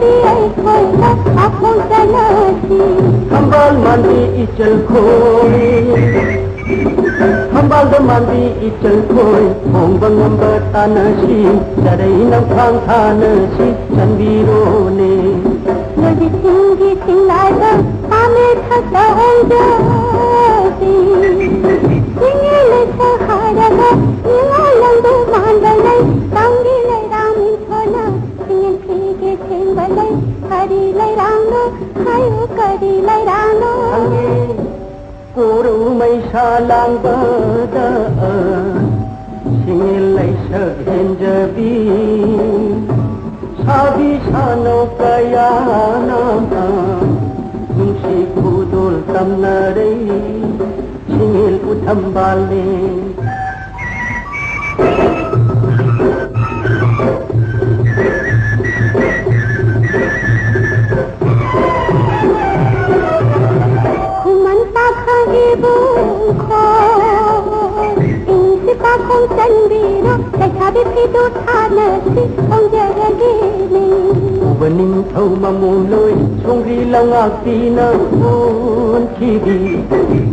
بيعي كويلة أخو بناتي حنبال ماندي إيجل كوي حنبال ماندي إيجل كوي حنبال نمبر أناشي جري نمخان خانشي جنبيروني نجي سنجي سنعدا عمي تحسا عودا பொறுமை சாலாம்பாத சிலை சகெஞ்சபி சாவி சானோ கயானாமா குதோல் தம் நரை சில் உதம்பாலே Pido tanasi Ang jaragini Ubaning thâu mà mù lôi Xuống ri lang ati na un kibi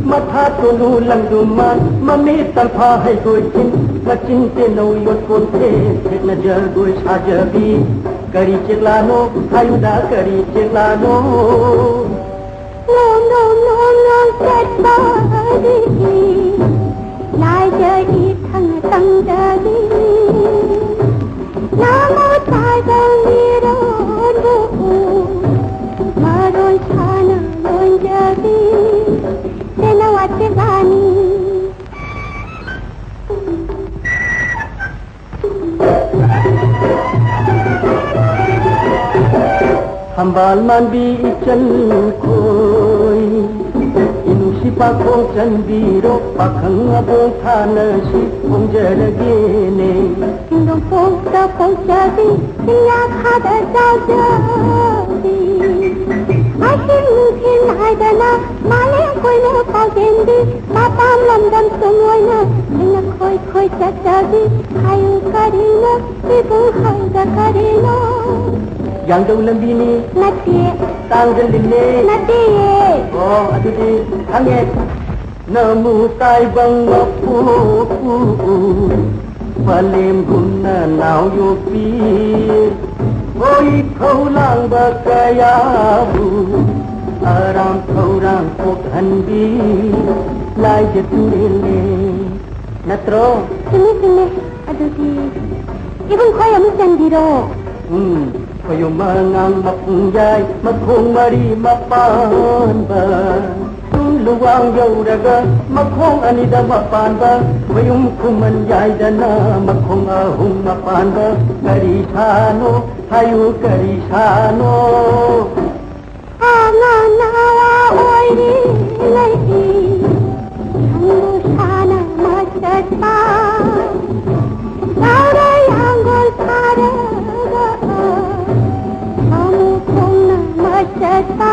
Matha tu lu lang du man Ma mi tan pha hay goi chin Ma chin te nâu yot kon te Thek na jar goi sa jabi Kari chik la no Hayu da kari chik la no No no no no Set body Lai Hambal man bi chân koi Inu si pa kong chan biro Pakhang abong thana si Kong jarage ne Kingdom Posta Pochadi Siya Khada Jajadi Ahin Muthin Haidana Male Koi Na Paujendi Mapam Lamdam Sumoyna Sina Koi Koi Chachadi Hayu Karina Ibu Haida Karina Yang dau lambi ni Nati Tang jalin ne Nati Oh, aduh di hangat Namu tai bang mapu Palim guna nau yopi Oi khâu lang bakaya bu Aram khâu rang kok hanbi Lai jaturile Natro Sini sini Aduh di Ibun Koi Amu Sandiro Hmm Mayumangang mapungyay, makhong marimapan ba? Tungluwang yauraga, makhong anida mapan ba? Mayum kumanyay dana, makhong ahong mapan ba? Karisano, hayo karisano. Ah, na, na, wa, oy, ni, Bye.